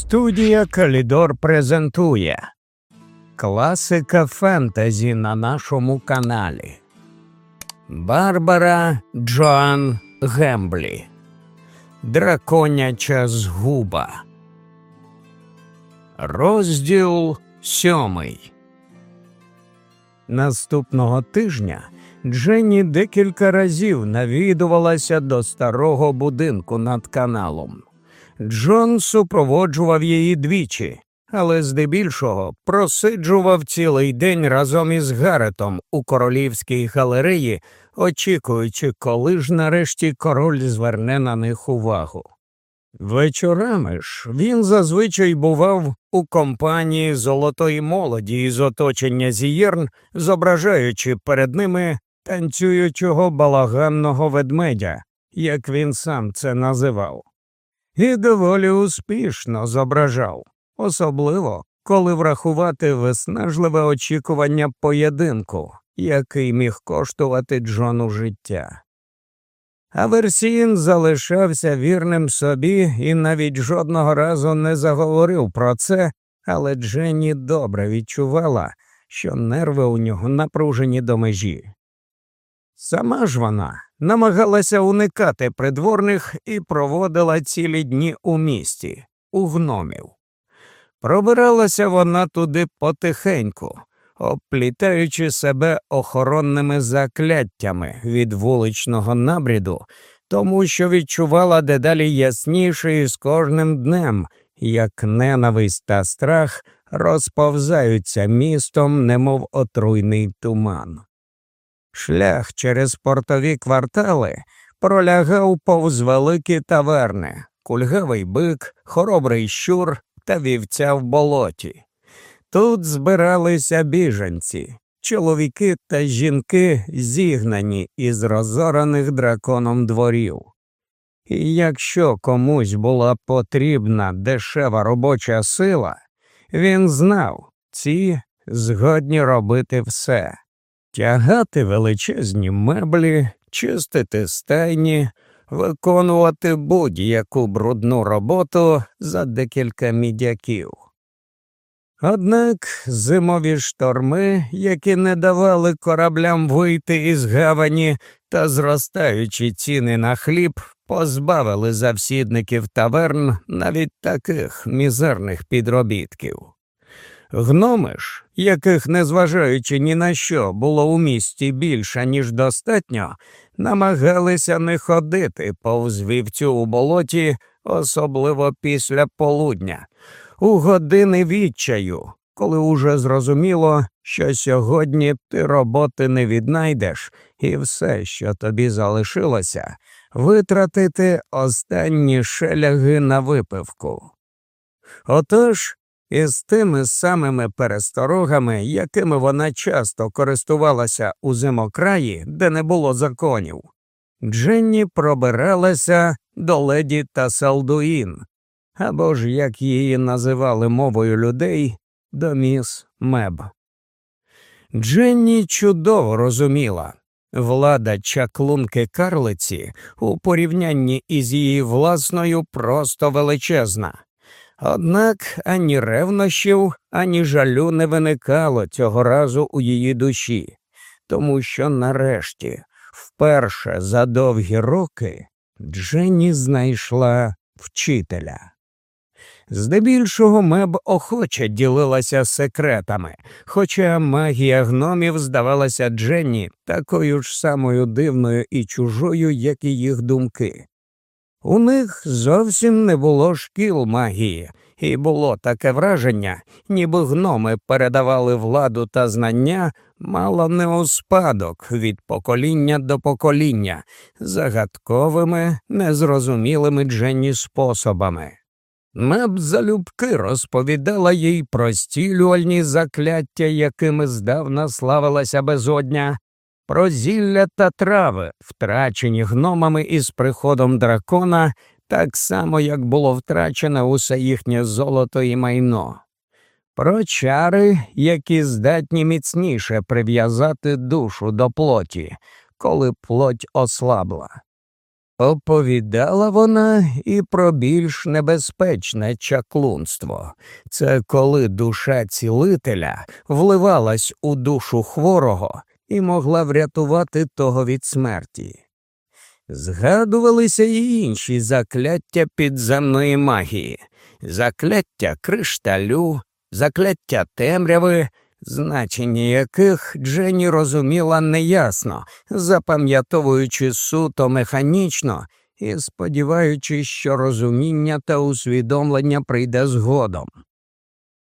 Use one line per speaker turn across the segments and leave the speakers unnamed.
Студія Калідор презентує Класика фентезі на нашому каналі Барбара Джоан Гемблі Драконяча згуба. Розділ сьомий. Наступного тижня Дженні декілька разів навідувалася до старого будинку над каналом. Джон супроводжував її двічі, але здебільшого просиджував цілий день разом із Гаретом у королівській галереї, очікуючи, коли ж нарешті король зверне на них увагу. Вечорами ж він зазвичай бував у компанії золотої молоді із оточення зієрн, зображаючи перед ними танцюючого балаганного ведмедя, як він сам це називав і доволі успішно зображав, особливо коли врахувати виснажливе очікування поєдинку, який міг коштувати Джону життя. А Версін залишався вірним собі і навіть жодного разу не заговорив про це, але Дженні добре відчувала, що нерви у нього напружені до межі. Сама ж вона намагалася уникати придворних і проводила цілі дні у місті, у гномів. Пробиралася вона туди потихеньку, обплітаючи себе охоронними закляттями від вуличного набріду, тому що відчувала дедалі ясніше з кожним днем, як ненависть та страх розповзаються містом, немов отруйний туман. Шлях через портові квартали пролягав повз великі таверни, кульгавий бик, хоробрий щур та вівця в болоті. Тут збиралися біженці, чоловіки та жінки зігнані із розораних драконом дворів. І якщо комусь була потрібна дешева робоча сила, він знав, ці згодні робити все тягати величезні меблі, чистити стайні, виконувати будь-яку брудну роботу за декілька мідяків. Однак зимові шторми, які не давали кораблям вийти із гавані та зростаючі ціни на хліб, позбавили завсідників таверн навіть таких мізерних підробітків. Гноми ж, яких, незважаючи ні на що, було у місті більше, ніж достатньо, намагалися не ходити повз вівцю у болоті, особливо після полудня, у години відчаю, коли уже зрозуміло, що сьогодні ти роботи не віднайдеш, і все, що тобі залишилося, витратити останні шеляги на випивку. Отож, із тими самими пересторогами, якими вона часто користувалася у зимокраї, де не було законів, Дженні пробиралася до леді та Салдуїн, або ж, як її називали мовою людей, до міс Меб. Дженні чудово розуміла. Влада чаклунки карлиці у порівнянні із її власною просто величезна. Однак ані ревнощів, ані жалю не виникало цього разу у її душі, тому що нарешті, вперше за довгі роки, Дженні знайшла вчителя. Здебільшого меб охоче ділилася секретами, хоча магія гномів здавалася Дженні такою ж самою дивною і чужою, як і їх думки. У них зовсім не було шкіл магії, і було таке враження, ніби гноми передавали владу та знання мало не у спадок від покоління до покоління, загадковими, незрозумілими Дженні способами. Меб залюбки розповідала їй про стілювальні закляття, якими здавна славилася безодня, про зілля та трави, втрачені гномами із приходом дракона, так само, як було втрачене усе їхнє золото і майно, про чари, які здатні міцніше прив'язати душу до плоті, коли плоть ослабла. Оповідала вона і про більш небезпечне чаклунство це коли душа цілителя вливалась у душу хворого і могла врятувати того від смерті. Згадувалися й інші закляття підземної магії, закляття кришталю, закляття темряви, значення яких Дженні розуміла неясно, запам'ятовуючи суто механічно і сподіваючись, що розуміння та усвідомлення прийде згодом.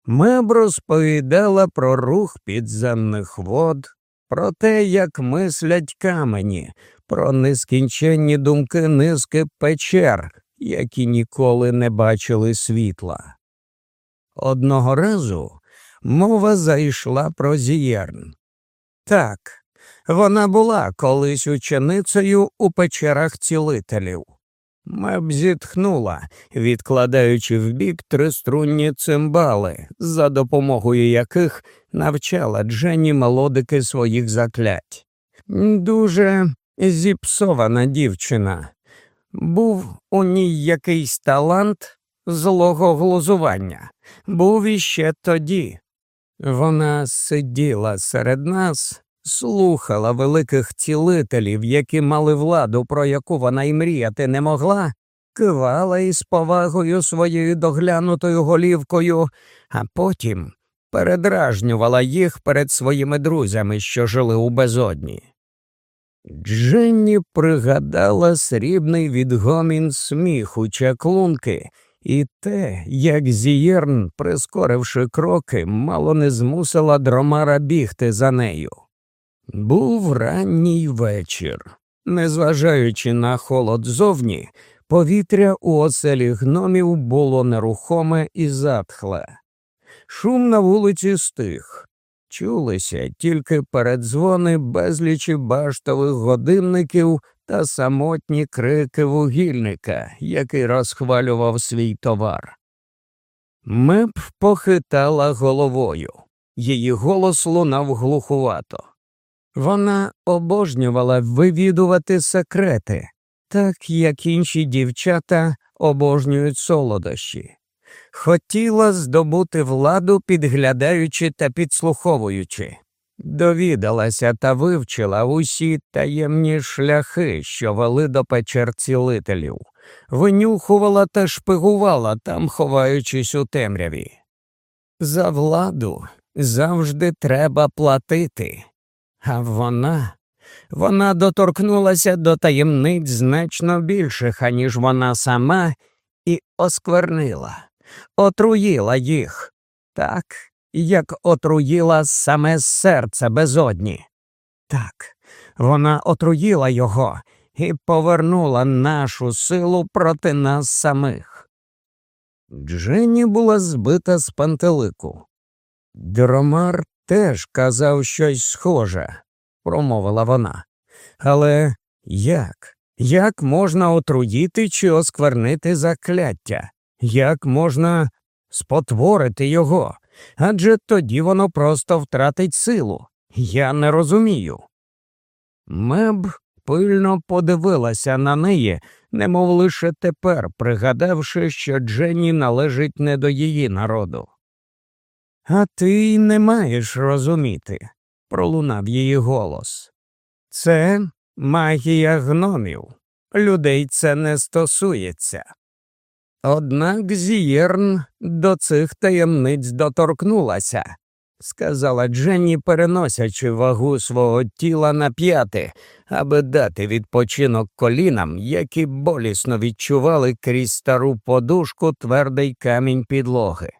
Меб розповідала про рух підземних вод, про те, як мислять камені, про нескінченні думки низки печер, які ніколи не бачили світла. Одного разу мова зайшла про Зієрн. Так, вона була колись ученицею у печерах цілителів. Меб зітхнула, відкладаючи вбік триструнні цимбали, за допомогою яких навчала Дженні мелодики своїх заклять. Дуже зіпсована дівчина. Був у ній якийсь талант злого глузування, був іще тоді. Вона сиділа серед нас, слухала великих цілителів, які мали владу, про яку вона й мріяти не могла, кивала із повагою своєю доглянутою голівкою, а потім передражнювала їх перед своїми друзями, що жили у безодні. Дженні пригадала срібний відгомін сміху чаклунки і те, як Зієрн, прискоривши кроки, мало не змусила дромара бігти за нею. Був ранній вечір. Незважаючи на холод зовні, повітря у оселі гномів було нерухоме і затхле. Шум на вулиці стих. Чулися тільки передзвони безлічі баштових годинників та самотні крики вугільника, який розхвалював свій товар. Меп похитала головою. Її голос лунав глухувато. Вона обожнювала вивідувати секрети, так як інші дівчата обожнюють солодощі. Хотіла здобути владу, підглядаючи та підслуховуючи. Довідалася та вивчила усі таємні шляхи, що вели до печер цілителів, винюхувала та шпигувала там, ховаючись у темряві. За владу завжди треба платити, а вона вона доторкнулася до таємниць значно більших, аніж вона сама, і осквернила, отруїла їх так, як отруїла саме серце безодні. Так, вона отруїла його і повернула нашу силу проти нас самих. Дженні була збита з пантелику. Дромар теж казав щось схоже, промовила вона. Але як? Як можна отруїти чи осквернити закляття? Як можна спотворити його? адже тоді воно просто втратить силу. Я не розумію. Меб пильно подивилася на неї, немов лише тепер, пригадавши, що Дженні належить не до її народу. А ти не маєш розуміти, пролунав її голос. Це магія гномів. Людей це не стосується. Однак Зієрн до цих таємниць доторкнулася, сказала Дженні, переносячи вагу свого тіла на п'яти, аби дати відпочинок колінам, які болісно відчували крізь стару подушку твердий камінь підлоги.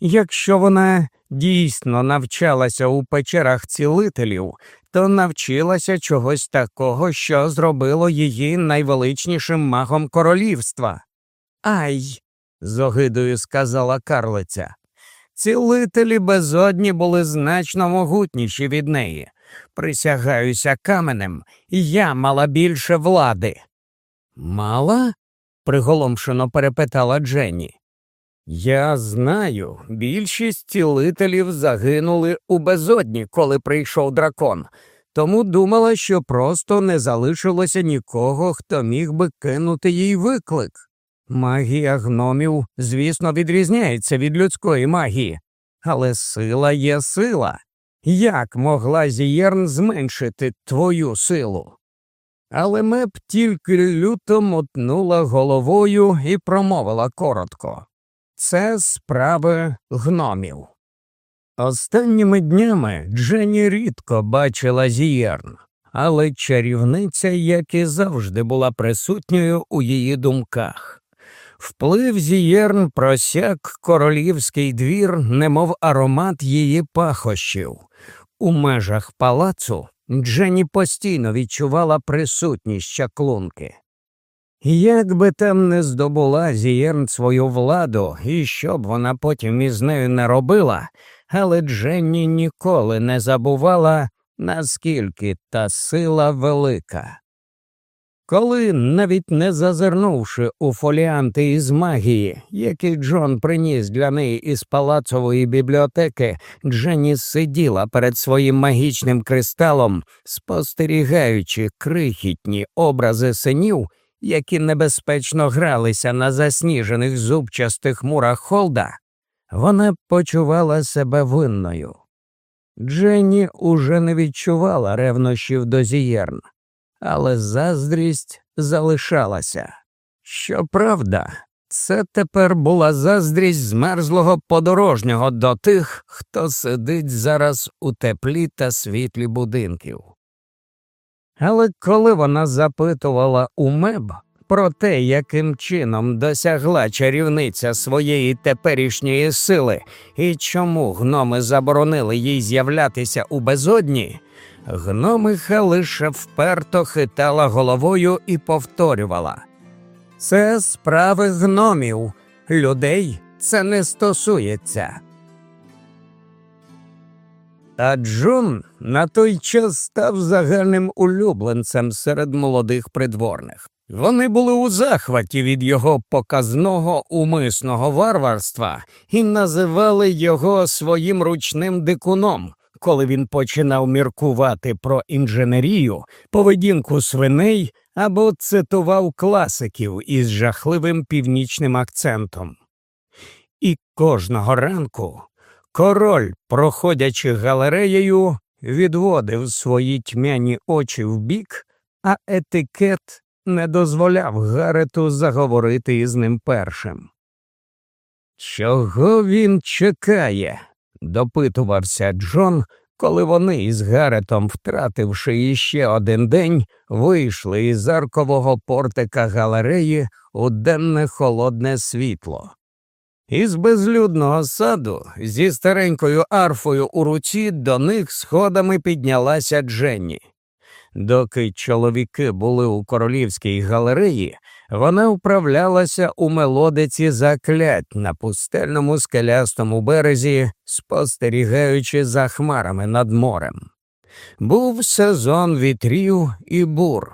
Якщо вона дійсно навчалася у печерах цілителів, то навчилася чогось такого, що зробило її найвеличнішим магом королівства. Ай, з огидою сказала карлиця. Цілителі безодні були значно могутніші від неї. Присягаюся каменем, я мала більше влади. Мала? приголомшено перепитала Дженні. Я знаю, більшість цілителів загинули у безодні, коли прийшов дракон. тому думала, що просто не залишилося нікого, хто міг би кинути їй виклик. Магія гномів, звісно, відрізняється від людської магії, але сила є сила. Як могла Зієрн зменшити твою силу? Але меп тільки люто мотнула головою і промовила коротко це справи гномів. Останніми днями Дженні рідко бачила Зієрн, але чарівниця, як і завжди, була присутньою у її думках. Вплив Зієрн просяк королівський двір, немов аромат її пахощів. У межах палацу Дженні постійно відчувала присутність чаклунки. Як би там не здобула Зієрн свою владу і що б вона потім із нею не робила, але Дженні ніколи не забувала, наскільки та сила велика. Коли, навіть не зазирнувши у фоліанти із магії, які Джон приніс для неї із палацової бібліотеки, Дженні сиділа перед своїм магічним кристалом, спостерігаючи крихітні образи синів, які небезпечно гралися на засніжених зубчастих мурах холда, вона почувала себе винною. Дженні уже не відчувала ревнощів до Зієрн але заздрість залишалася. Щоправда, це тепер була заздрість змерзлого подорожнього до тих, хто сидить зараз у теплі та світлі будинків. Але коли вона запитувала у меб про те, яким чином досягла чарівниця своєї теперішньої сили і чому гноми заборонили їй з'являтися у безодні, Гномиха лише вперто хитала головою і повторювала Це справи гномів, людей це не стосується. А Джон на той час став загальним улюбленцем серед молодих придворних. Вони були у захваті від його показного умисного варварства і називали його своїм ручним дикуном коли він починав міркувати про інженерію, поведінку свиней або цитував класиків із жахливим північним акцентом. І кожного ранку король, проходячи галереєю, відводив свої тьмяні очі вбік, а етикет не дозволяв Гарету заговорити із ним першим. Чого він чекає? Допитувався Джон, коли вони із Гаретом, втративши іще один день, вийшли із аркового портика галереї у денне холодне світло. Із безлюдного саду зі старенькою арфою у руці до них сходами піднялася Дженні. Доки чоловіки були у королівській галереї, вона вправлялася у мелодиці заклять на пустельному скелястому березі, спостерігаючи за хмарами над морем. Був сезон вітрів і бур.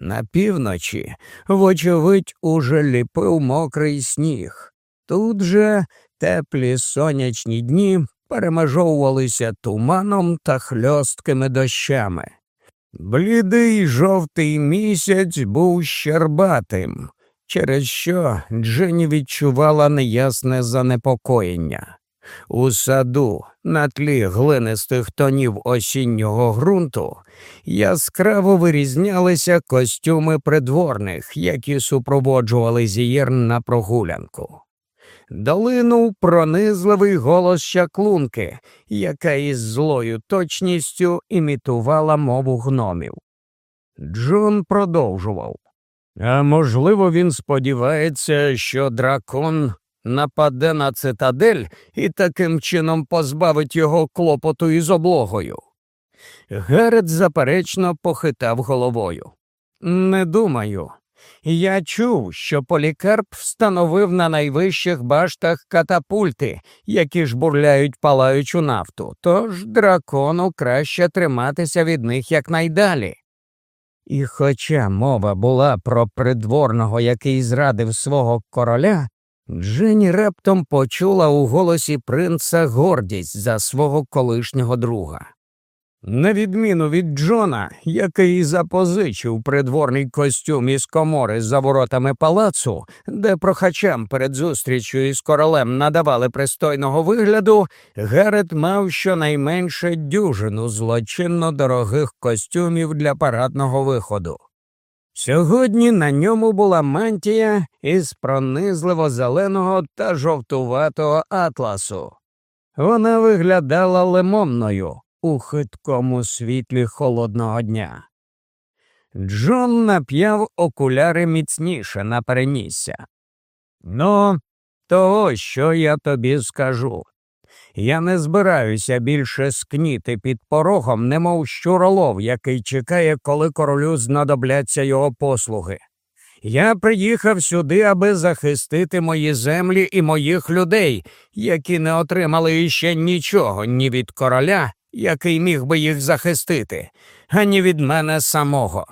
На півночі, вочевидь, уже ліпив мокрий сніг. Тут же теплі сонячні дні перемежовувалися туманом та хльосткими дощами. Блідий жовтий місяць був щербатим, через що Дженні відчувала неясне занепокоєння. У саду, на тлі глинистих тонів осіннього ґрунту, яскраво вирізнялися костюми придворних, які супроводжували зієрн на прогулянку долинув пронизливий голос щаклунки, яка із злою точністю імітувала мову гномів. Джон продовжував. А можливо, він сподівається, що дракон нападе на цитадель і таким чином позбавить його клопоту із облогою. Герет заперечно похитав головою. Не думаю, я чув, що полікарп встановив на найвищих баштах катапульти, які ж бурляють палаючу нафту, тож дракону краще триматися від них якнайдалі. І хоча мова була про придворного, який зрадив свого короля, Дженні раптом почула у голосі принца гордість за свого колишнього друга. На відміну від Джона, який запозичив придворний костюм із комори за воротами палацу, де прохачам перед зустрічю із королем надавали пристойного вигляду, Герет мав щонайменше дюжину злочинно дорогих костюмів для парадного виходу. Сьогодні на ньому була мантія із пронизливо зеленого та жовтуватого атласу. Вона виглядала лимонною у хиткому світлі холодного дня. Джон нап'яв окуляри міцніше на перенісся. Ну, то ось що я тобі скажу. Я не збираюся більше скніти під порогом, немов щуролов, який чекає, коли королю знадобляться його послуги. Я приїхав сюди, аби захистити мої землі і моїх людей, які не отримали іще нічого ні від короля, який міг би їх захистити, ані від мене самого.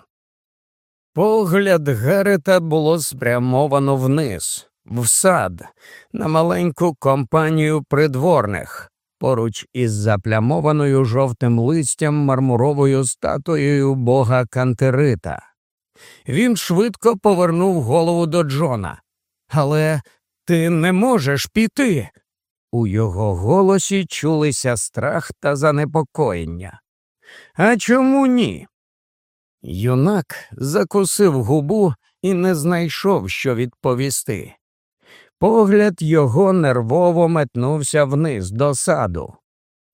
Погляд Герета було спрямовано вниз, в сад, на маленьку компанію придворних, поруч із заплямованою жовтим листям мармуровою статуєю бога Кантерита. Він швидко повернув голову до Джона. Але ти не можеш піти. У його голосі чулися страх та занепокоєння. А чому ні? Юнак закусив губу і не знайшов, що відповісти. Погляд його нервово метнувся вниз до саду.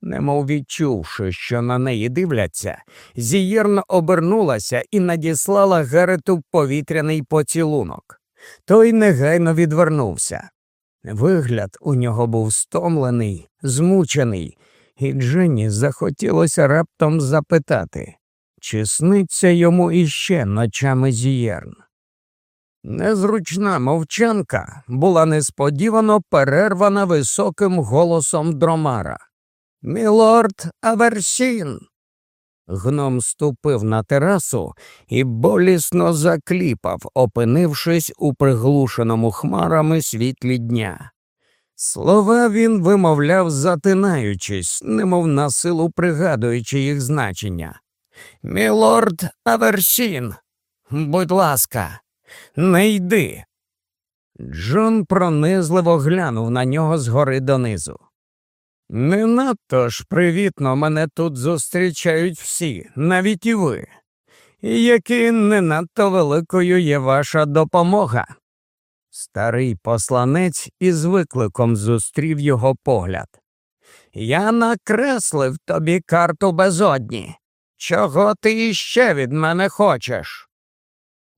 Немов відчувши, що на неї дивляться, зієрно обернулася і надіслала Герету повітряний поцілунок. Той негайно відвернувся. Вигляд у нього був стомлений, змучений, і Дженні захотілося раптом запитати, чи сниться йому іще ночами зієрн. Незручна мовчанка була несподівано перервана високим голосом дромара. Мілорд Аверсін. Гном ступив на терасу і болісно закліпав, опинившись у приглушеному хмарами світлі дня. Слова він вимовляв, затинаючись, немов на силу пригадуючи їх значення. Мілорд Аверсін, будь ласка, не йди. Джон пронизливо глянув на нього згори донизу. Не надто ж привітно мене тут зустрічають всі, навіть і ви, і які не надто великою є ваша допомога. Старий посланець із викликом зустрів його погляд. Я накреслив тобі карту безодні. Чого ти іще від мене хочеш?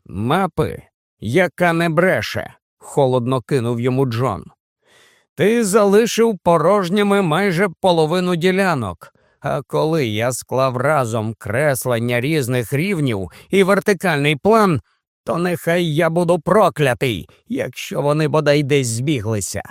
Мапи, яка не бреше, холодно кинув йому Джон. Ти залишив порожніми майже половину ділянок. А коли я склав разом креслення різних рівнів і вертикальний план, то нехай я буду проклятий, якщо вони бодай десь збіглися.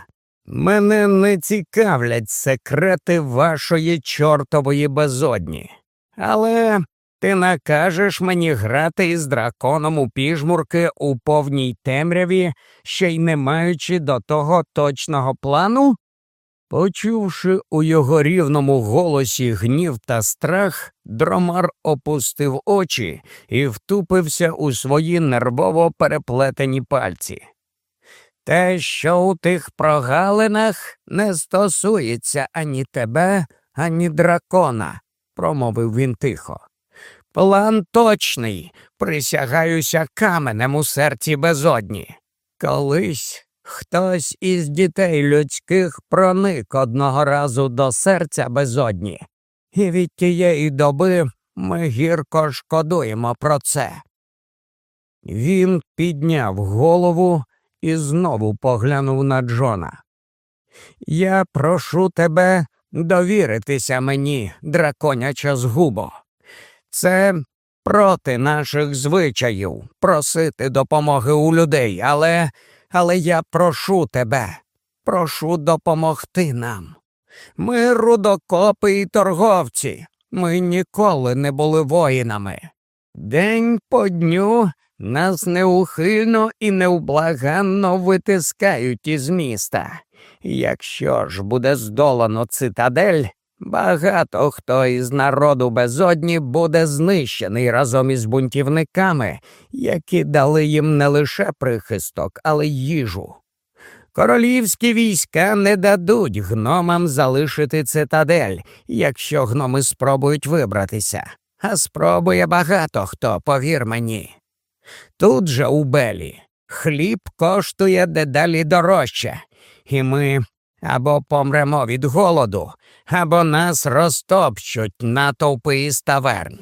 Мене не цікавлять секрети вашої чортової безодні. Але ти накажеш мені грати із драконом у піжмурки у повній темряві, ще й не маючи до того точного плану? Почувши у його рівному голосі гнів та страх, дромар опустив очі і втупився у свої нервово переплетені пальці. Те, що у тих прогалинах не стосується ані тебе, ані дракона, промовив він тихо. План точний, присягаюся каменем у серці безодні. Колись хтось із дітей людських проник одного разу до серця безодні, і від тієї доби ми гірко шкодуємо про це. Він підняв голову і знову поглянув на Джона. Я прошу тебе довіритися мені, драконяча згубо. Це проти наших звичаїв просити допомоги у людей, але але я прошу тебе, прошу допомогти нам. Ми рудокопи і торговці, ми ніколи не були воїнами. День по дню нас неухильно і невблаганно витискають із міста. Якщо ж буде здолано цитадель, Багато хто із народу безодні буде знищений разом із бунтівниками, які дали їм не лише прихисток, але й їжу. Королівські війська не дадуть гномам залишити цитадель, якщо гноми спробують вибратися, а спробує багато хто, повір мені. Тут же у Белі хліб коштує дедалі дорожче, і ми або помремо від голоду, або нас розтопчуть натовпи із таверн.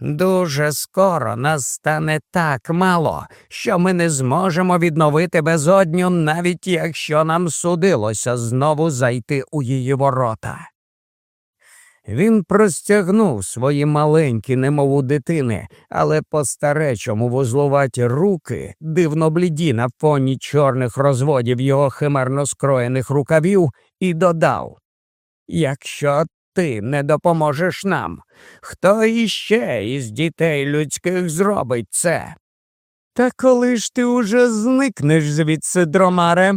Дуже скоро нас стане так мало, що ми не зможемо відновити безодню, навіть якщо нам судилося знову зайти у її ворота. Він простягнув свої маленькі, немов у дитини, але по старечому вузлуваті руки, дивно бліді на фоні чорних розводів його химерно скроєних рукавів, і додав Якщо ти не допоможеш нам, хто іще із дітей людських зробить це? Та коли ж ти уже зникнеш звідси, дромаре?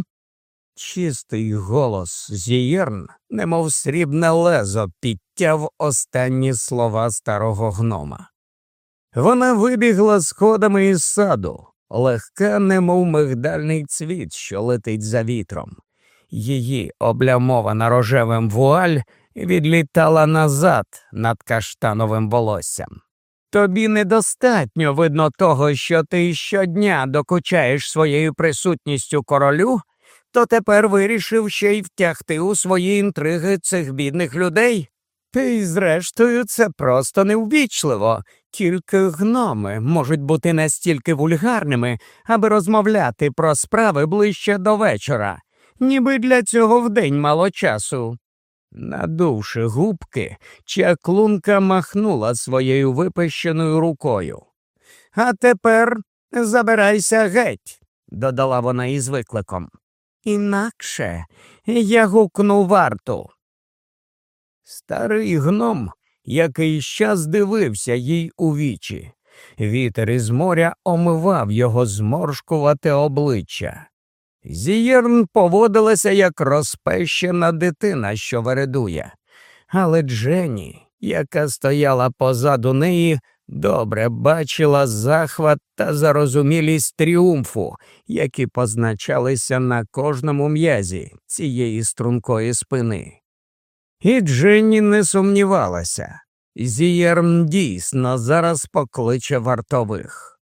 Чистий голос Зієрн, немов срібне лезо, підтяв останні слова старого гнома. Вона вибігла сходами із саду, легка, немов мигдальний цвіт, що летить за вітром. Її облямована рожевим вуаль відлітала назад над каштановим волоссям. Тобі недостатньо видно того, що ти щодня докучаєш своєю присутністю королю, то тепер вирішив ще й втягти у свої інтриги цих бідних людей. Ти, зрештою, це просто неввічливо, тільки гноми можуть бути настільки вульгарними, аби розмовляти про справи ближче до вечора, ніби для цього вдень мало часу. Надувши губки, чаклунка махнула своєю випещеною рукою. А тепер забирайся геть, додала вона із викликом. Інакше я гукну варту. Старий гном який щас дивився їй у вічі. Вітер із моря омивав його зморшкувате обличчя. Зієрн поводилася як розпещена дитина, що вередує, але Дженні, яка стояла позаду неї, добре бачила захват та зарозумілість тріумфу, які позначалися на кожному м'язі цієї стрункої спини. І Дженні не сумнівалася. Зієрн дійсно зараз покличе вартових.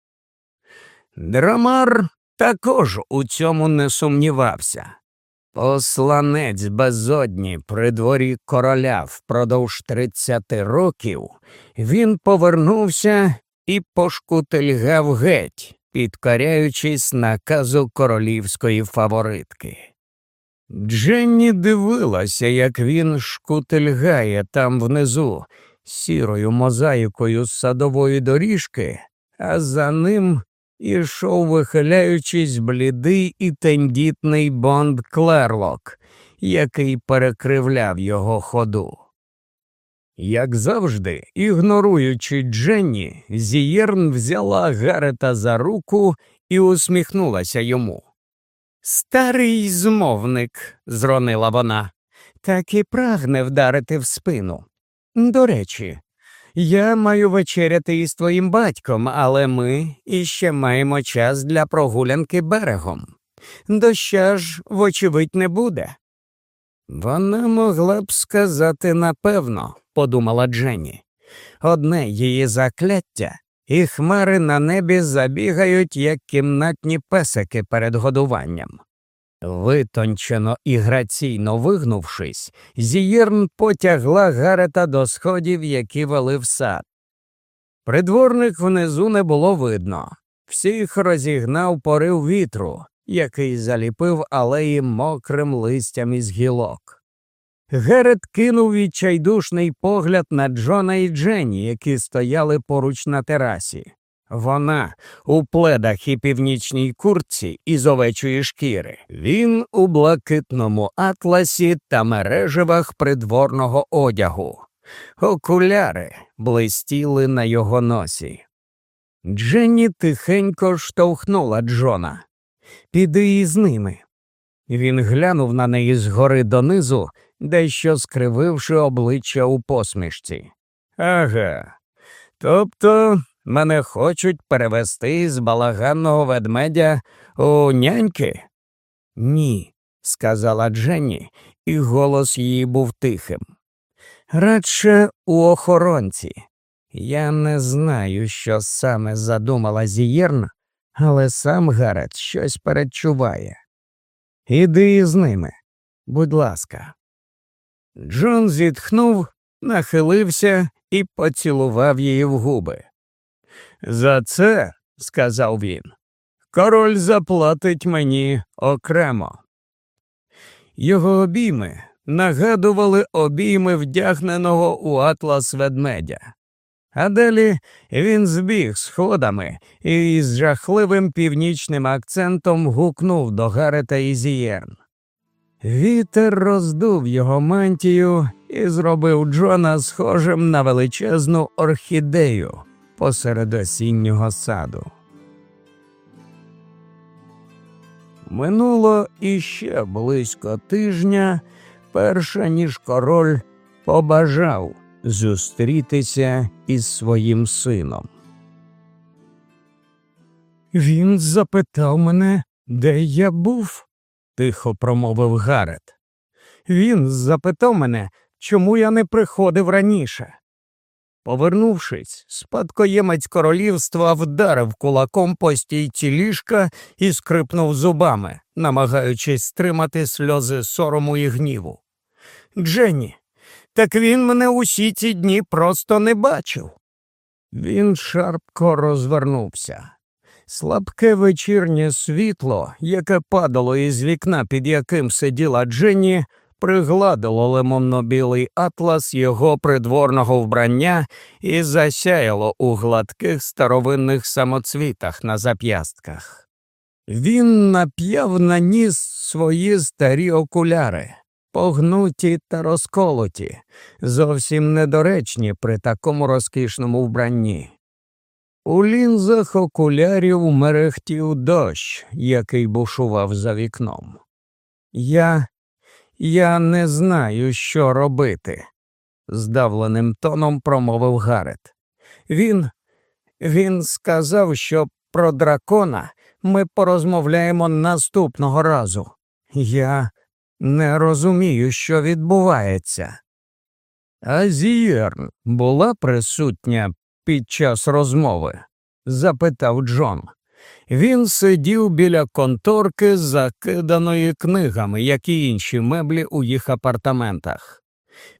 Драмар також у цьому не сумнівався. Посланець безодні при дворі короля впродовж тридцяти років він повернувся і пошкутильгав геть, підкоряючись наказу королівської фаворитки. Дженні дивилася, як він шкутильгає там внизу, сірою мозаїкою з садової доріжки, а за ним ішов, вихиляючись, блідий і тендітний Бонд Клерлок, який перекривляв його ходу. Як завжди, ігноруючи Дженні, Зієрн взяла Гарета за руку і усміхнулася йому. Старий змовник, зронила вона, так і прагне вдарити в спину. До речі, я маю вечеряти із твоїм батьком, але ми іще маємо час для прогулянки берегом. Доща ж, вочевидь, не буде. Вона могла б сказати напевно, подумала Дженні. Одне її закляття, і хмари на небі забігають, як кімнатні песики перед годуванням. Витончено і граційно вигнувшись, Зієрн потягла Гарета до сходів, які вели в сад. Придворних внизу не було видно, всіх розігнав порив вітру, який заліпив алеї мокрим листям із гілок. Герет кинув відчайдушний погляд на Джона і Дженні, які стояли поруч на терасі. Вона у пледах і північній куртці із овечої шкіри, він у блакитному атласі та мережевах придворного одягу. Окуляри блистіли на його носі. Дженні тихенько штовхнула Джона. Піди із ними. Він глянув на неї згори донизу, дещо скрививши обличчя у посмішці. Ага. Тобто мене хочуть перевести з балаганного ведмедя у няньки? Ні, сказала Дженні, і голос її був тихим. Радше у охоронці. Я не знаю, що саме задумала Зієрн, але сам Гарет щось передчуває. Іди із ними, будь ласка. Джон зітхнув, нахилився і поцілував її в губи. За це, сказав він, король заплатить мені окремо. Його обійми нагадували обійми вдягненого у атлас ведмедя. А далі він збіг сходами і з жахливим північним акцентом гукнув до Гарета і Зієрн. Вітер роздув його мантію і зробив Джона схожим на величезну орхідею посеред осіннього саду. Минуло іще близько тижня, перша ніж король побажав зустрітися із своїм сином. Він запитав мене, де я був, тихо промовив Гарет. Він запитав мене, чому я не приходив раніше. Повернувшись, спадкоємець королівства вдарив кулаком по стійці ліжка і скрипнув зубами, намагаючись стримати сльози сорому і гніву. Дженні, так він мене усі ці дні просто не бачив. Він шарпко розвернувся. Слабке вечірнє світло, яке падало із вікна, під яким сиділа Дженні, пригладило лимонно-білий атлас його придворного вбрання і засяяло у гладких старовинних самоцвітах на зап'ястках. Він нап'яв на ніс свої старі окуляри, погнуті та розколоті, зовсім недоречні при такому розкішному вбранні. У лінзах окулярів мерехтів дощ, який бушував за вікном. Я я не знаю, що робити, здавленим тоном промовив Гарет. Він він сказав, що про дракона ми порозмовляємо наступного разу. Я не розумію, що відбувається. А Зієрн була присутня під час розмови? запитав Джон. Він сидів біля конторки, закиданої книгами, як і інші меблі у їх апартаментах.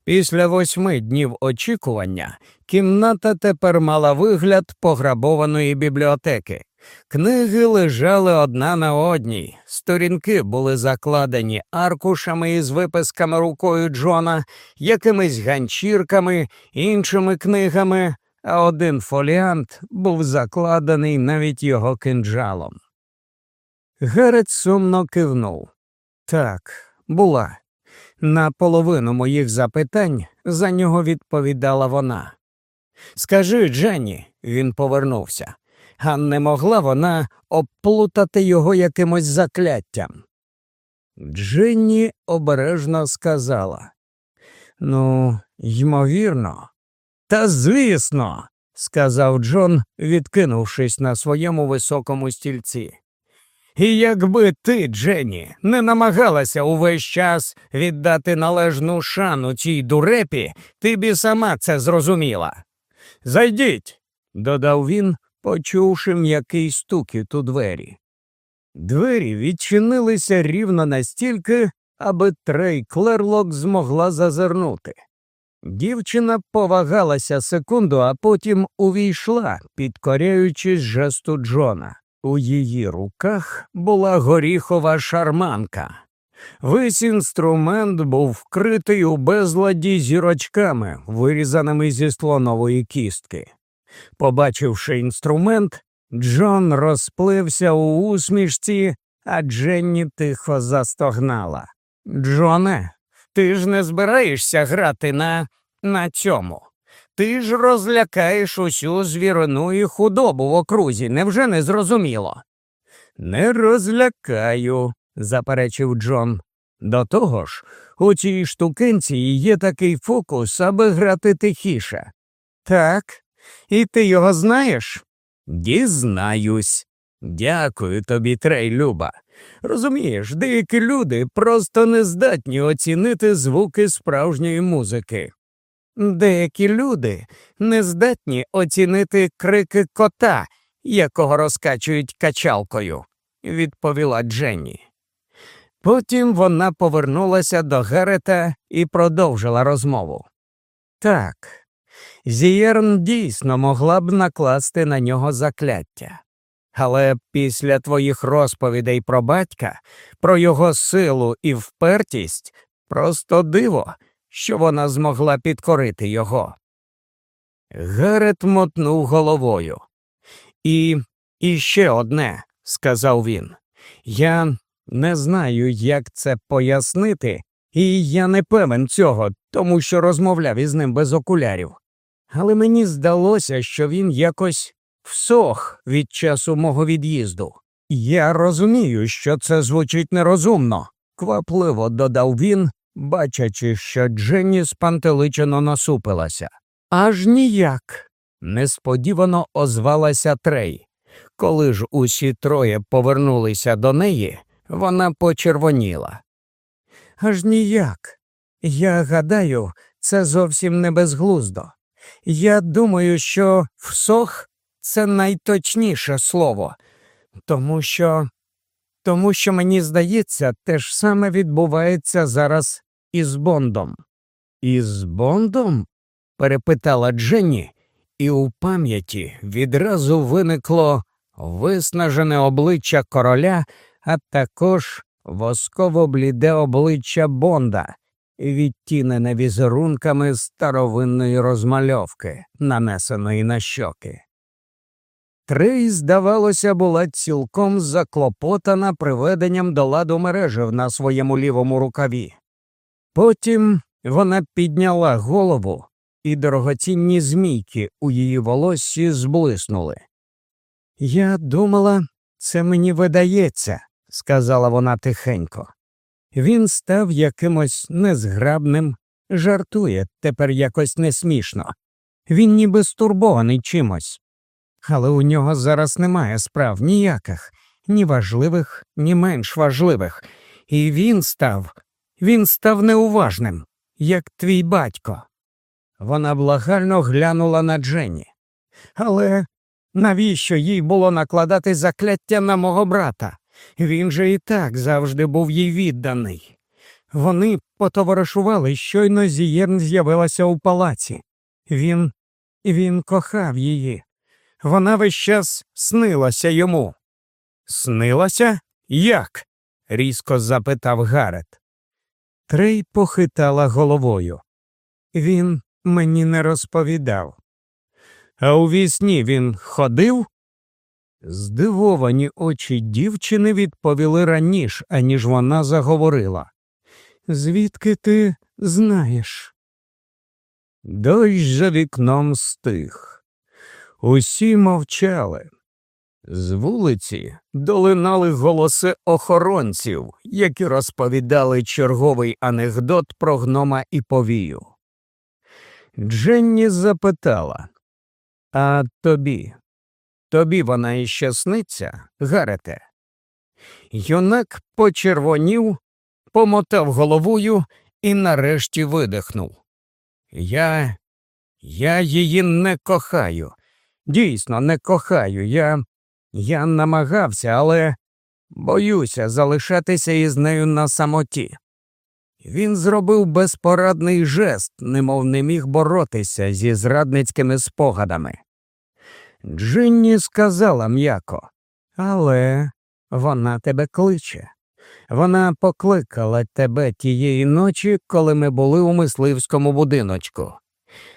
Після восьми днів очікування кімната тепер мала вигляд пограбованої бібліотеки. Книги лежали одна на одній, сторінки були закладені аркушами із виписками рукою Джона, якимись ганчірками, іншими книгами, а один фоліант був закладений навіть його кинджалом. Герет сумно кивнув. Так, була. На половину моїх запитань за нього відповідала вона. Скажи, Дженні, він повернувся, а не могла вона обплутати його якимось закляттям? Дженні обережно сказала. Ну, ймовірно, та звісно, сказав Джон, відкинувшись на своєму високому стільці. І якби ти, Дженні, не намагалася увесь час віддати належну шану цій дурепі, ти б сама це зрозуміла. Зайдіть, додав він, почувши м'який стукіт у двері. Двері відчинилися рівно настільки, аби Трей Клерлок змогла зазирнути. Дівчина повагалася секунду, а потім увійшла, підкоряючись жесту Джона. У її руках була горіхова шарманка. Весь інструмент був вкритий у безладі зірочками, вирізаними зі слонової кістки. Побачивши інструмент, Джон розплився у усмішці, а Дженні тихо застогнала. Джоне, ти ж не збираєшся грати на на цьому. Ти ж розлякаєш усю звірину і худобу в окрузі, невже не зрозуміло? Не розлякаю, заперечив Джон. До того ж, у цій штукенці є такий фокус, аби грати тихіше. Так, і ти його знаєш? Дізнаюсь. Дякую тобі, Трей Люба. Розумієш, деякі люди просто не здатні оцінити звуки справжньої музики. Деякі люди не здатні оцінити крики кота, якого розкачують качалкою, відповіла Дженні. Потім вона повернулася до Герета і продовжила розмову. Так, Зієрн дійсно могла б накласти на нього закляття. Але після твоїх розповідей про батька, про його силу і впертість, просто диво, що вона змогла підкорити його. Герет мотнув головою. І і ще одне, сказав він. Я не знаю, як це пояснити, і я не певен цього, тому що розмовляв із ним без окулярів. Але мені здалося, що він якось всох від часу мого від'їзду. Я розумію, що це звучить нерозумно, квапливо додав він, бачачи, що Дженні спантеличено насупилася. Аж ніяк. Несподівано озвалася Трей. Коли ж усі троє повернулися до неї, вона почервоніла. Аж ніяк. Я гадаю, це зовсім не безглуздо. Я думаю, що всох це найточніше слово, тому що тому що мені здається, те ж саме відбувається зараз із Бондом. Із Бондом? перепитала Дженні, і у пам'яті відразу виникло виснажене обличчя короля, а також восково бліде обличчя Бонда, відтінене візерунками старовинної розмальовки, нанесеної на щоки. Трей, здавалося, була цілком заклопотана приведенням до ладу мережів на своєму лівому рукаві. Потім вона підняла голову, і дорогоцінні змійки у її волоссі зблиснули. Я думала, це мені видається, сказала вона тихенько. Він став якимось незграбним, жартує тепер якось несмішно. Він ніби стурбований чимось. Але у нього зараз немає справ ніяких, ні важливих, ні менш важливих. І він став, він став неуважним, як твій батько. Вона благально глянула на Дженні. Але навіщо їй було накладати закляття на мого брата? Він же і так завжди був їй відданий. Вони потоваришували, щойно Зієрн з'явилася у палаці. Він він кохав її. Вона весь час снилася йому. Снилася? Як? різко запитав Гарет. Трей похитала головою. Він мені не розповідав. А у вісні він ходив? Здивовані очі дівчини відповіли раніше, аніж вона заговорила. Звідки ти знаєш? Дощ за вікном стих. Усі мовчали. З вулиці долинали голоси охоронців, які розповідали черговий анекдот про гнома і повію. Дженні запитала, а тобі Тобі вона іще сниться, Гарете. Юнак почервонів, помотав головою і нарешті видихнув. Я я її не кохаю. Дійсно, не кохаю. Я я намагався, але боюся залишатися із нею на самоті. Він зробив безпорадний жест, немов не міг боротися зі зрадницькими спогадами. Джинні сказала м'яко, але вона тебе кличе. Вона покликала тебе тієї ночі, коли ми були у мисливському будиночку.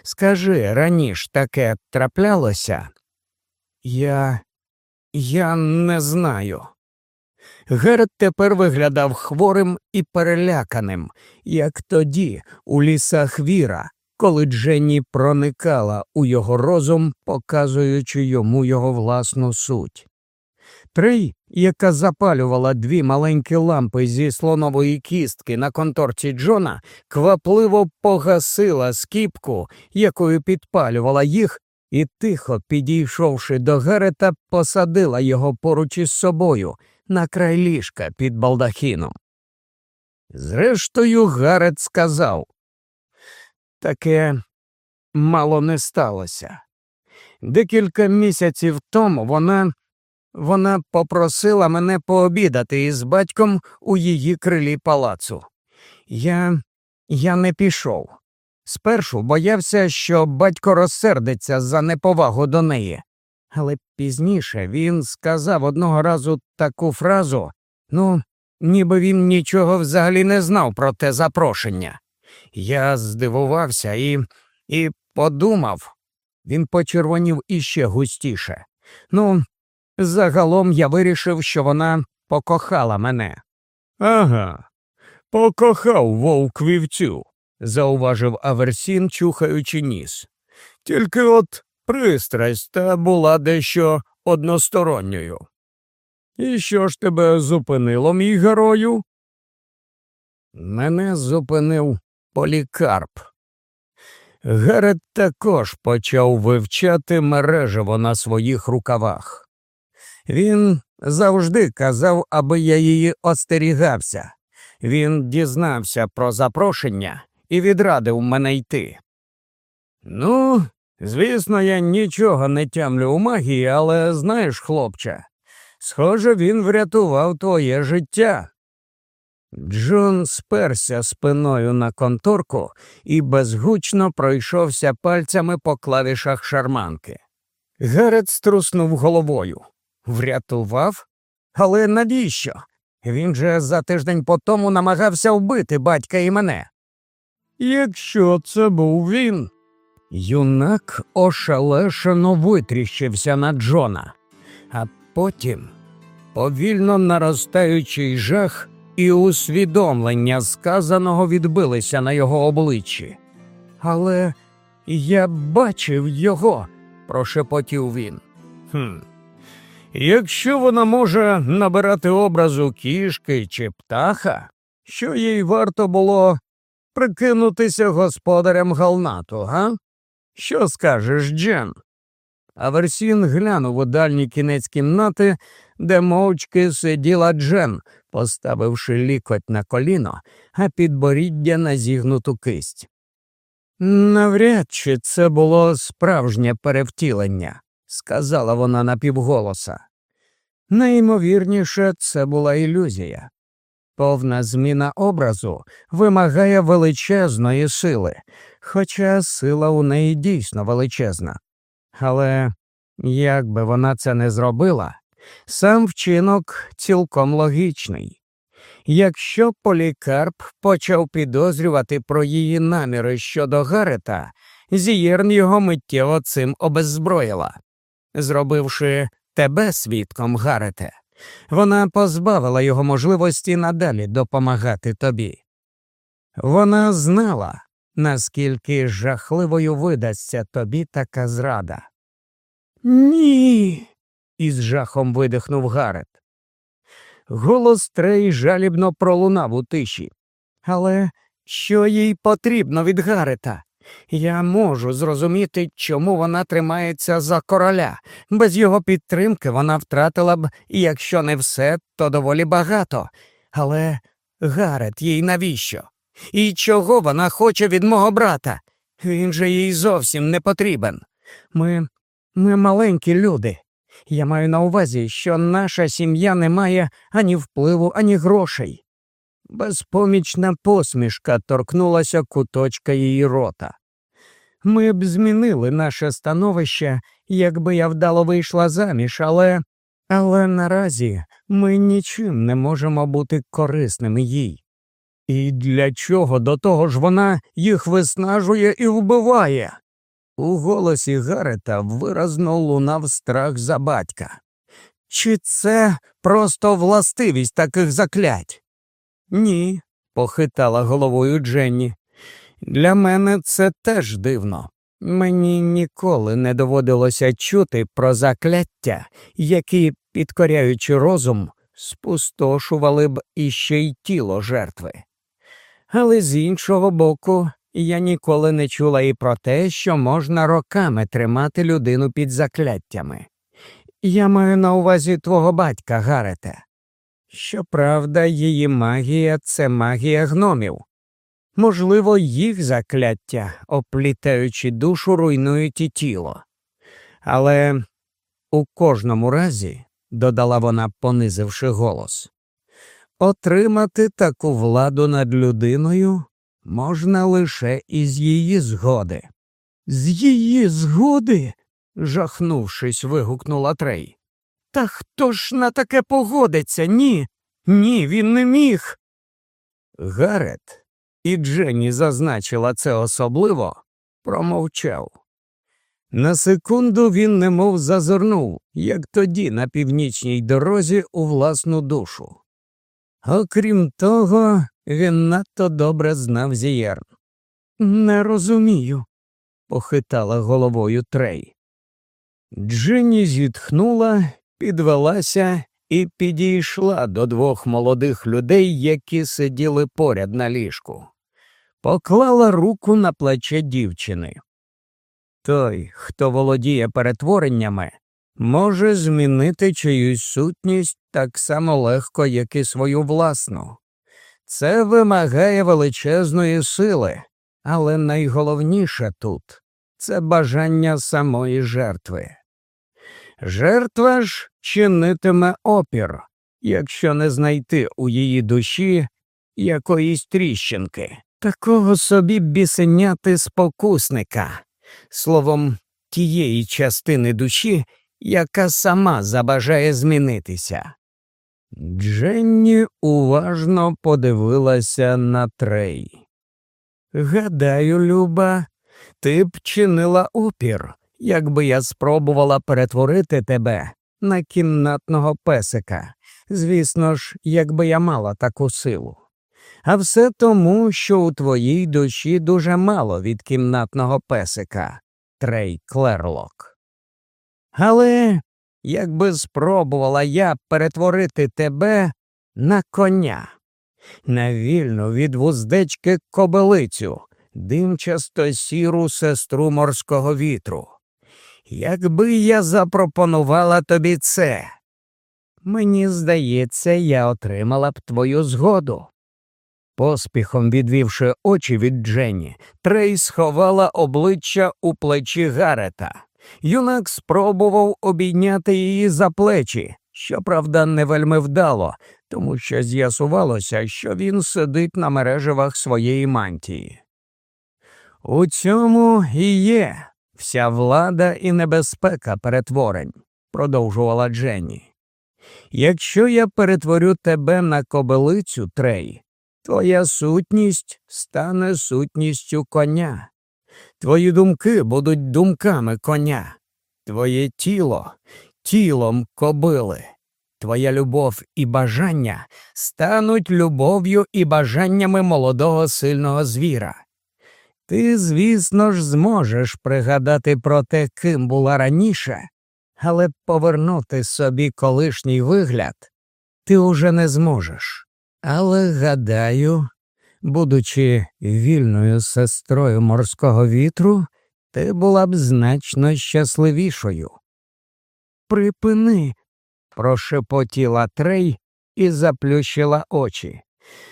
Скажи, раніше таке траплялося? Я. я не знаю. Герд тепер виглядав хворим і переляканим, як тоді, у лісах віра, коли Дженні проникала у його розум, показуючи йому його власну суть. Трей, яка запалювала дві маленькі лампи зі слонової кістки на конторці Джона, квапливо погасила скіпку, якою підпалювала їх, і, тихо підійшовши до Герета, посадила його поруч із собою на край ліжка під балдахіном. Зрештою, Гарет сказав таке мало не сталося. Декілька місяців тому вона вона попросила мене пообідати із батьком у її крилі палацу. Я я не пішов. Спершу боявся, що батько розсердиться за неповагу до неї, але пізніше він сказав одного разу таку фразу ну, ніби він нічого взагалі не знав про те запрошення. Я здивувався і і подумав. Він почервонів іще густіше. Ну, загалом я вирішив, що вона покохала мене. Ага, покохав вовк вівцю, зауважив Аверсін, чухаючи ніс. Тільки от пристрасть та була дещо односторонньою. І що ж тебе зупинило, мій герою? Мене зупинив полікарп. Герет також почав вивчати мережево на своїх рукавах. Він завжди казав, аби я її остерігався. Він дізнався про запрошення і відрадив мене йти. Ну, звісно, я нічого не тямлю у магії, але знаєш, хлопче, схоже, він врятував твоє життя. Джон сперся спиною на конторку і безгучно пройшовся пальцями по клавішах шарманки. Герет струснув головою. Врятував? Але навіщо? Він же за тиждень по тому намагався вбити батька і мене. Якщо це був він. Юнак ошалешено витріщився на Джона, а потім, повільно наростаючий жах і усвідомлення сказаного відбилися на його обличчі. Але я бачив його, прошепотів він. «Хм, Якщо вона може набирати образу кішки чи птаха, що їй варто було прикинутися господарем галнату, га? Що скажеш, Джен? Аверсін глянув у дальній кінець кімнати, де мовчки сиділа Джен, поставивши лікоть на коліно, а підборіддя на зігнуту кисть. Навряд чи це було справжнє перевтілення сказала вона напівголоса. Найімовірніше, це була ілюзія. Повна зміна образу вимагає величезної сили, хоча сила у неї дійсно величезна. Але як би вона це не зробила, сам вчинок цілком логічний. Якщо Полікарп почав підозрювати про її наміри щодо Гарета, Зієрн його миттєво цим обеззброїла зробивши тебе свідком, Гарете, вона позбавила його можливості надалі допомагати тобі. Вона знала, наскільки жахливою видасться тобі така зрада. Ні. із жахом видихнув Гарет. Голос Трей жалібно пролунав у тиші. Але що їй потрібно від Гарета? Я можу зрозуміти, чому вона тримається за короля. Без його підтримки вона втратила б, якщо не все, то доволі багато. Але Гарет їй навіщо? І чого вона хоче від мого брата? Він же їй зовсім не потрібен. Ми, ми маленькі люди. Я маю на увазі, що наша сім'я не має ані впливу, ані грошей. Безпомічна посмішка торкнулася куточка її рота. Ми б змінили наше становище, якби я вдало вийшла заміж, але Але наразі ми нічим не можемо бути корисними їй. І для чого до того ж вона їх виснажує і вбиває? У голосі Гарета виразно лунав страх за батька. Чи це просто властивість таких заклять? Ні, похитала головою Дженні. Для мене це теж дивно. Мені ніколи не доводилося чути про закляття, які підкоряючи розум, спустошували б іще й тіло жертви. Але з іншого боку, я ніколи не чула і про те, що можна роками тримати людину під закляттями. Я маю на увазі твого батька, Гарете. Щоправда, її магія це магія гномів. Можливо, їх закляття, оплітаючи душу, руйнують і тіло. Але у кожному разі, додала вона, понизивши голос, отримати таку владу над людиною можна лише із її згоди. З її згоди. жахнувшись, вигукнула Трей. Та хто ж на таке погодиться? Ні, ні, він не міг. Гарет, і Дженні зазначила це особливо, промовчав. На секунду він немов зазирнув, як тоді на північній дорозі у власну душу. Окрім того, він надто добре знав Зієрн. Не розумію, похитала головою Трей. Дженні зітхнула, підвелася і підійшла до двох молодих людей, які сиділи поряд на ліжку. Поклала руку на плече дівчини. Той, хто володіє перетвореннями, може змінити чиюсь сутність так само легко, як і свою власну. Це вимагає величезної сили, але найголовніше тут це бажання самої жертви. Жертва ж чинитиме опір, якщо не знайти у її душі якоїсь тріщинки, такого собі бісеняти спокусника, словом, тієї частини душі, яка сама забажає змінитися. Дженні уважно подивилася на трей. Гадаю, Люба, ти б чинила опір, якби я спробувала перетворити тебе на кімнатного песика, звісно ж, якби я мала таку силу. А все тому, що у твоїй душі дуже мало від кімнатного песика, Трей Клерлок. Але якби спробувала я перетворити тебе на коня, на вільну від вуздечки кобилицю, димчасто сіру сестру морського вітру. Якби я запропонувала тобі це, мені здається, я отримала б твою згоду. Поспіхом відвівши очі від Дженні, Трей сховала обличчя у плечі Гарета. Юнак спробував обійняти її за плечі, щоправда, не вельми вдало, тому що з'ясувалося, що він сидить на мереживах своєї мантії. У цьому і є вся влада і небезпека перетворень, продовжувала Дженні. Якщо я перетворю тебе на кобилицю трей, твоя сутність стане сутністю коня. Твої думки будуть думками коня, твоє тіло тілом кобили, твоя любов і бажання стануть любов'ю і бажаннями молодого сильного звіра. Ти, звісно ж, зможеш пригадати про те, ким була раніше, але повернути собі колишній вигляд ти уже не зможеш. Але, гадаю, будучи вільною сестрою морського вітру, ти була б значно щасливішою. Припини, прошепотіла Трей і заплющила очі.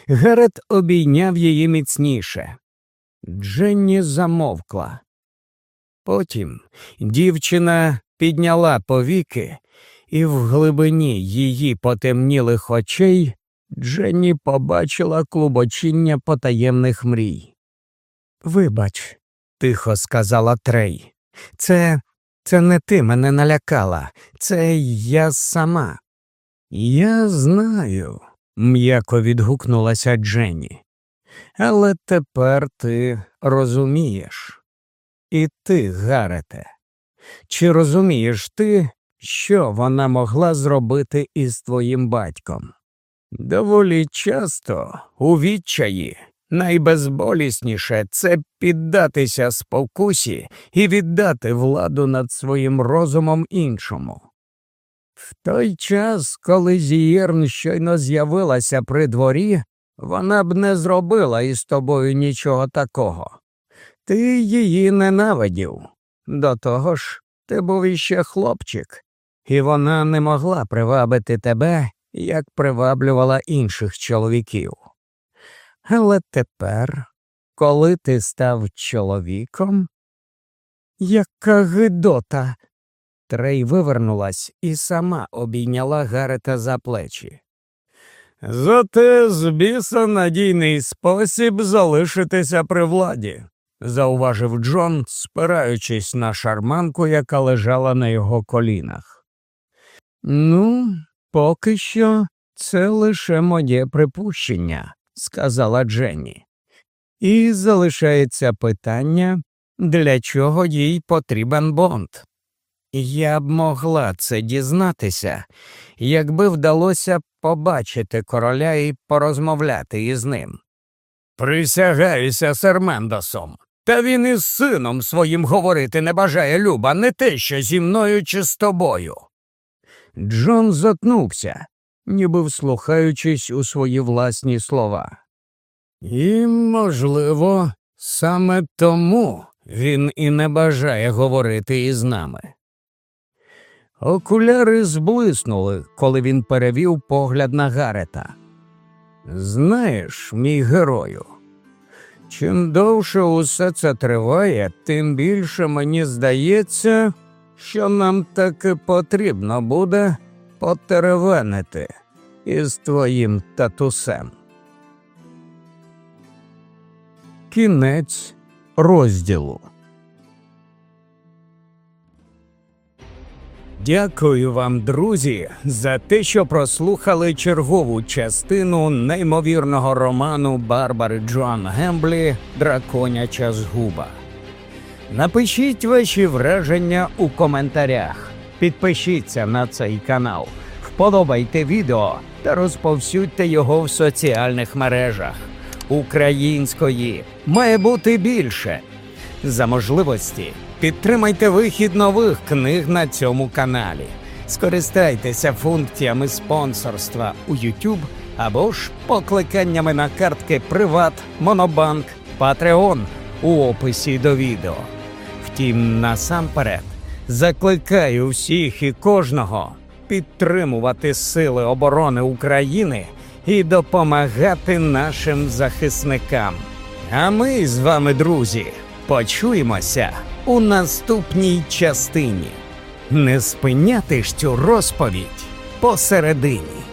Герет обійняв її міцніше. Дженні замовкла. Потім дівчина підняла повіки, і в глибині її потемнілих очей Дженні побачила клубочіння потаємних мрій. Вибач, тихо сказала Трей, це це не ти мене налякала, це я сама. Я знаю, м'яко відгукнулася Дженні. Але тепер ти розумієш. І ти, Гарете, чи розумієш ти, що вона могла зробити із твоїм батьком? Доволі часто у відчаї найбезболісніше це піддатися спокусі і віддати владу над своїм розумом іншому. В той час, коли Зієрн щойно з'явилася при дворі, вона б не зробила із тобою нічого такого. Ти її ненавидів. До того ж, ти був іще хлопчик, і вона не могла привабити тебе, як приваблювала інших чоловіків. Але тепер, коли ти став чоловіком, яка гидота. Трей вивернулась і сама обійняла Гарета за плечі. Зате з біса надійний спосіб залишитися при владі, зауважив Джон, спираючись на шарманку, яка лежала на його колінах. Ну, поки що це лише моє припущення, сказала Дженні. І залишається питання, для чого їй потрібен Бонд. Я б могла це дізнатися, якби вдалося побачити короля і порозмовляти із ним. Присягаюся Сермендосом, та він із сином своїм говорити не бажає люба, не те, що зі мною чи з тобою. Джон затнувся, ніби вслухаючись у свої власні слова. І, можливо, саме тому він і не бажає говорити із нами. Окуляри зблиснули, коли він перевів погляд на Гарета. Знаєш, мій герою, чим довше усе це триває, тим більше мені здається, що нам таки потрібно буде потеревенити із твоїм татусем. Кінець розділу. Дякую вам, друзі, за те, що прослухали чергову частину неймовірного роману Барбари Джоан Гемблі Драконяча згуба. Напишіть ваші враження у коментарях, підпишіться на цей канал, вподобайте відео та розповсюдьте його в соціальних мережах. Української має бути більше. За можливості підтримайте вихід нових книг на цьому каналі. Скористайтеся функціями спонсорства у YouTube або ж покликаннями на картки Приват, Монобанк, Patreon у описі до відео. Втім, насамперед закликаю всіх і кожного підтримувати Сили оборони України і допомагати нашим захисникам. А ми з вами, друзі, почуємося у наступній частині. Не спиняти ж цю розповідь посередині.